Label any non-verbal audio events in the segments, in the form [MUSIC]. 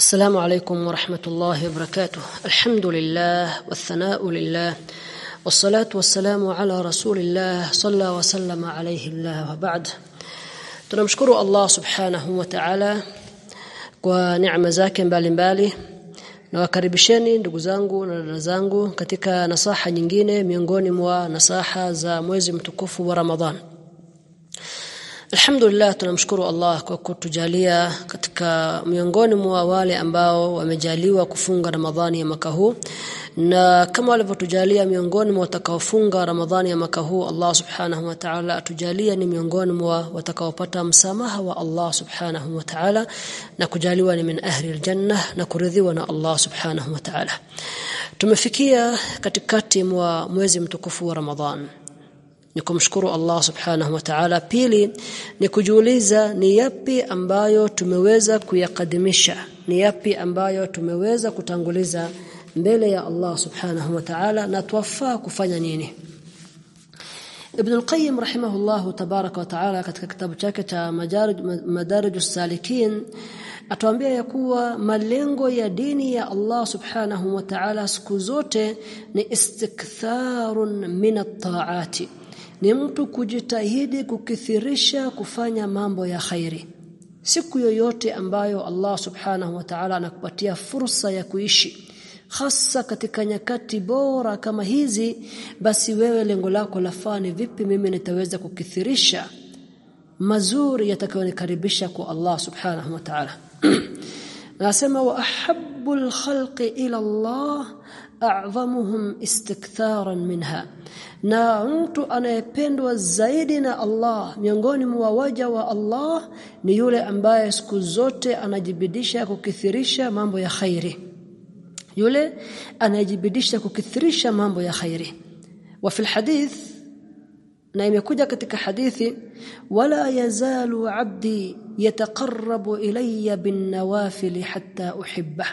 السلام عليكم ورحمة الله وبركاته الحمد لله والثناء لله والصلاة والسلام على رسول الله صلى وسلم عليه الله وبعد tunamshukuru Allah subhanahu wa ta'ala kwa neema zake mbalimbali na wakaribisheni ndugu zangu na dada zangu katika nasaha nyingine miongoni mwa nasaha za mwezi mtukufu wa Ramadhan Alhamdulillah tunamshukuru Allah kwa kutujalia katika miongoni mwa wale ambao wamejaliwa kufunga Ramadhani ya mwaka huu. Na kama walivyotujalia miongoni mwa watakaofunga Ramadhani ya mwaka huu Allah Subhanahu wa Ta'ala atujalia ni miongoni mwa watakaopata msamaha wa Allah Subhanahu wa Ta'ala na kujaliwa ni min ahli aljanna na kuridhiwa na Allah Subhanahu wa Ta'ala. Tumefikia katikati mwa mwezi mtukufu wa Ramadhani ni kumshukuru Allah subhanahu wa ta'ala. Pili ni kujiuliza ni yapi ambayo tumeweza kuyakadimisha ni yapi ambayo tumeweza kutanguliza mbele ya Allah subhanahu wa ta'ala na tuwafaa kufanya nini. Ibn al-Qayyim rahimahullah tabaraka wa ta'ala katika kitabu chake cha Madarij salikin atuambia ya kuwa malengo ya dini ya Allah subhanahu wa ta'ala siku zote ni istiktharun min at-ta'ati ni mtu kujitahidi kukithirisha kufanya mambo ya khairi. Siku yoyote ambayo Allah subhanahu wa ta'ala anakupatia fursa ya kuishi hasa katika nyakati bora kama hizi basi wewe lengo lako lafani vipi mimi nitaweza kukithirisha mazuri yatakayonikaribisha kwa Allah subhanahu wa ta'ala. [CLEARS THROAT] Nasema wa ahabbul khalqi ila Allah a'zamuhum istiktharan minha na mtu anayependwa zaidi na Allah miongoni mwa waja wa Allah ni yule ambaye siku zote anajibidisha kukithirisha mambo ya khairi. Yule anajibidisha kukithirisha mambo ya khairi. Wa fil hadith na imekuja katika hadithi wala yazalu abdi yataqarrabu ilayya bin nawafil hatta uhibba.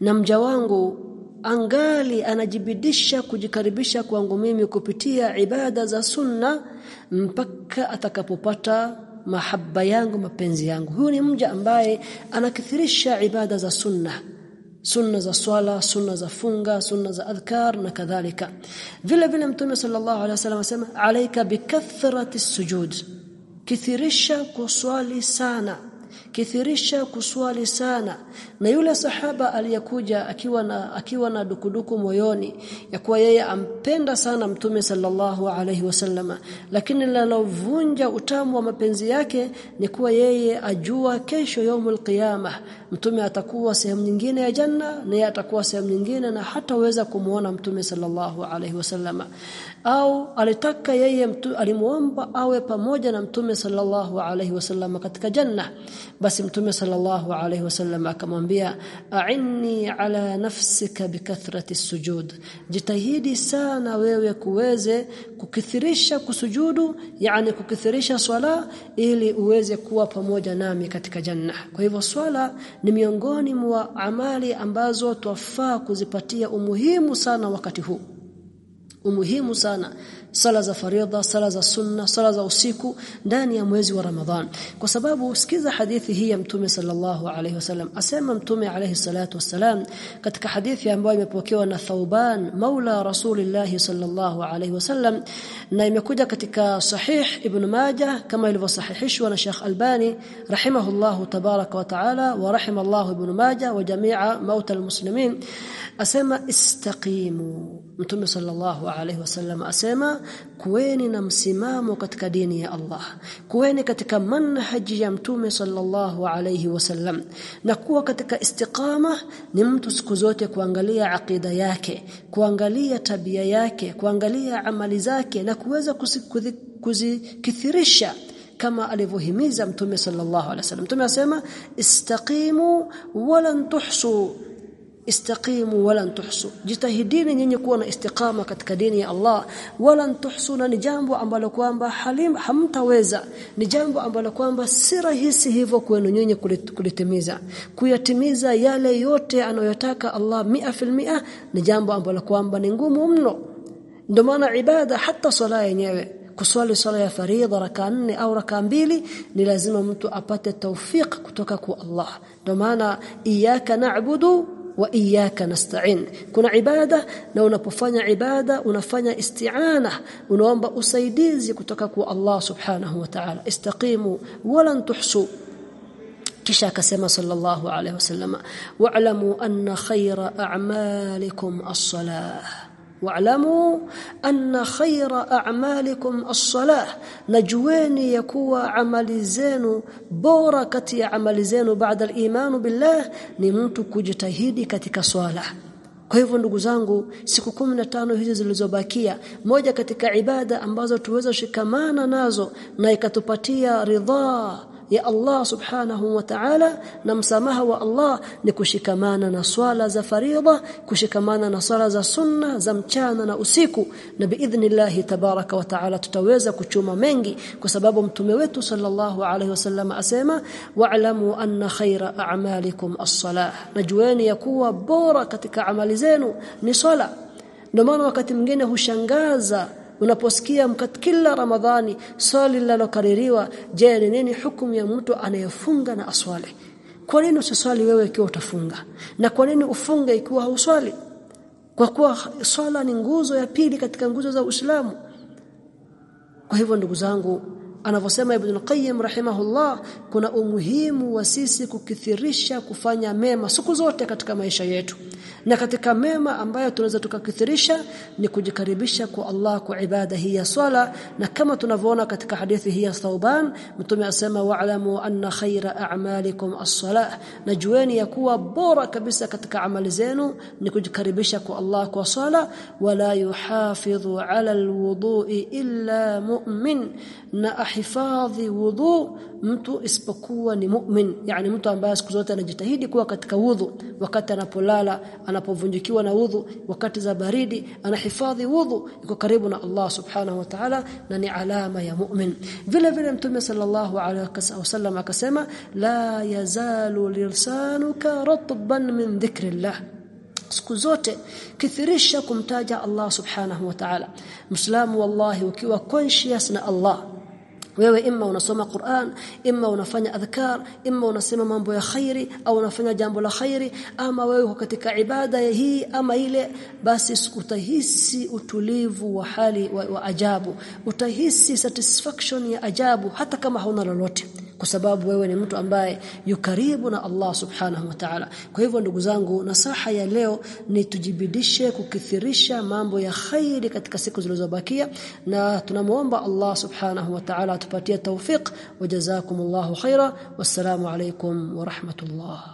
Na mja wangu angali anajibidisha kujikaribisha kwangu mimi kupitia ibada za sunna mpaka atakapopata mahaba yangu mapenzi yangu. Huyu ni mja ambaye anakithirisha ibada za sunna. Sunna za swala sunna za funga sunna za adhkar na kadhalika. Vile vile mtume sallallahu alaihi wasallam asema alayka bikathrati sujud. Kithirisha kuswali sana kithirisha kuswali sana. Na yule sahaba aliyekuja akiwa na akiwa na dukuduku moyoni ya kuwa yeye ampenda sana mtume sallallahu alaihi wasallama lakini lalovunja utamu wa mapenzi yake ni kuwa yeye ajua kesho yaumul qiyamah mtume atakuwa sehemu nyingine ya janna na yeye atakuwa sehemu nyingine na hataweza kumuona mtume sallallahu alaihi wasallama au alitaka yeye alimuomba awe pamoja na mtume sallallahu alaihi wasallama katika janna basi mtume sallallahu alaihi wasallam akamwambia a'inni ala nafsika bikathrati sujud. Jitahidi sana wewe kuweze kukithirisha kusujudu yani kukithirisha swala ili uweze kuwa pamoja nami katika janna. Kwa hivyo swala ni miongoni mwa amali ambazo twafaa kuzipatia umuhimu sana wakati huu umuhimu sana. Sala za faridha sala za sunna sala za usiku ndani ya mwezi wa Ramadhan. Kwa sababu sikiza hadithi hii ya mtume sallallahu alaihi wasallam. Asema mtume alaihi salatu wasalam katika hadithi ambayo imepokewa na Thauban maula rasulillah sallallahu alaihi wasallam na imekuja katika sahih ibn majah kama ilivyosahihishwa na Sheikh Albani rahimahullahu tabaraka wa taala wa rahimallahu ibn majah wa jamia mauta almuslimin. Asema istaqimu mtume sallallahu alaihi wasallam asema kuweni na msimamo katika dini ya Allah. Kuweni katika manhaji ya mtume sallallahu alaihi wasallam. Na kuwa katika istiqama ni mtu siku zote kuangalia akida yake kuangalia tabia yake kuangalia amali zake na kuweza kuzikithirisha kama alivyohimiza mtume sallallahu alaihi wasallam. Mtume asema istaqimu wala tuhsu istaqimu wala tuhsu. Jitahidini nyinyi kuwa na istiqama katika dini ya Allah. Wala tuhsuna ni jambo ambalo kwamba halim hamtaweza. Ni jambo ambalo kwamba si rahisi hivyo kwenu nyinyi kulitimiza. Kuyatimiza yale yote anayotaka Allah mia filmia ni jambo ambalo kwamba ni ngumu mno. Ndio maana ibada hata swala yenyewe kuswali swala ya faridha raka au raka ni lazima mtu apate tawfik kutoka kwa Allah. Ndio maana iyyaka na'budu wa iyyaka nasta'in kuna ibada na unapofanya ibada unafanya isti'ana unaomba usaidizi kutoka kwa Allah subhanahu wa ta'ala istaqimu walan tuhsu kisha akasema sallallahu alayhi wasallam wa'lamu anna khayra a'malikum as-salah wa'lamu anna khayra a'malikum as-salah. Najueni ya kuwa amali zenu bora kati ya amali zenu baada al-iman billah ni mtu kujitahidi katika swala. Kwa hivyo ndugu zangu siku 15 hizi zilizobakia moja katika ibada ambazo tuweza shikamana nazo na ikatupatia ridhaa ya Allah subhanahu wa ta'ala na msamaha wa Allah ni kushikamana na swala za faridha kushikamana na swala za sunna za mchana na usiku. Na biidhnillah tabaraka wa ta'ala tutaweza kuchuma mengi kwa sababu mtume wetu sallallahu alaihi wasallam asema wa'lamu anna khaira a'malikum as-salah. Najueni ya kuwa bora katika amali zenu ni swala. Ndio maana wakati mwingine hushangaza unaposikia kila ramadhani swali linalokaririwa je ni nini hukumu ya mtu anayefunga na aswali? Kwa nini usiswali wewe ikiwa utafunga? Na kwa nini ufunge ikiwa hauswali? Kwa kuwa swala ni nguzo ya pili katika nguzo za Uislamu. Kwa hivyo ndugu zangu anavyosema Ibn Qayyim rahimahullah kuna umuhimu wa sisi kukithirisha kufanya mema siku zote katika maisha yetu. Na katika mema ambayo tunaweza tukakithirisha ni kujikaribisha kwa Allah kwa ibada hii ya swala. Na kama tunavyoona katika hadithi hii ya Thauban mtume asema wa'lamu anna khayra a'malikum as-salah. Najueni ya kuwa bora kabisa katika amali zenu ni kujikaribisha kwa Allah kwa swala. Wala yuhafidhu ala al-wudu'i illa mu'min. Na ahifadhi wudhu mtu isipokuwa ni mu'min. Yani mtu ambaye siku zote anajitahidi kuwa katika wudhu wakati anapolala anapovunjikiwa na wudhu wakati za baridi anahifadhi wudhu iko karibu na Allah subhanahu wa ta'ala na ni alama ya mu'min. Vile vile mtume sallallahu alaihi wasallam akasema la yazalu lisanuka ratban min dhikrillah. Siku zote kithirisha kumtaja Allah subhanahu wa ta'ala. Muislamu wallahi ukiwa conscious na Allah wewe imma unasoma Qur'an imma unafanya adhkar imma unasema mambo ya khairi au unafanya jambo la khairi ama wewe katika ibada ya hii ama ile basi utahisi utulivu wa hali wa, wa ajabu. Utahisi satisfaction ya ajabu hata kama hauna lolote kwa sababu wewe ni mtu ambaye yukaribu na Allah subhanahu wa ta'ala. Kwa hivyo ndugu zangu nasaha ya leo ni tujibidishe kukithirisha mambo ya khairi katika siku zilizobakia na tunamuomba Allah subhanahu wa ta'ala atupatie tawfik wa jazakumullahu khaira wassalamu alaykum wa rahmatullah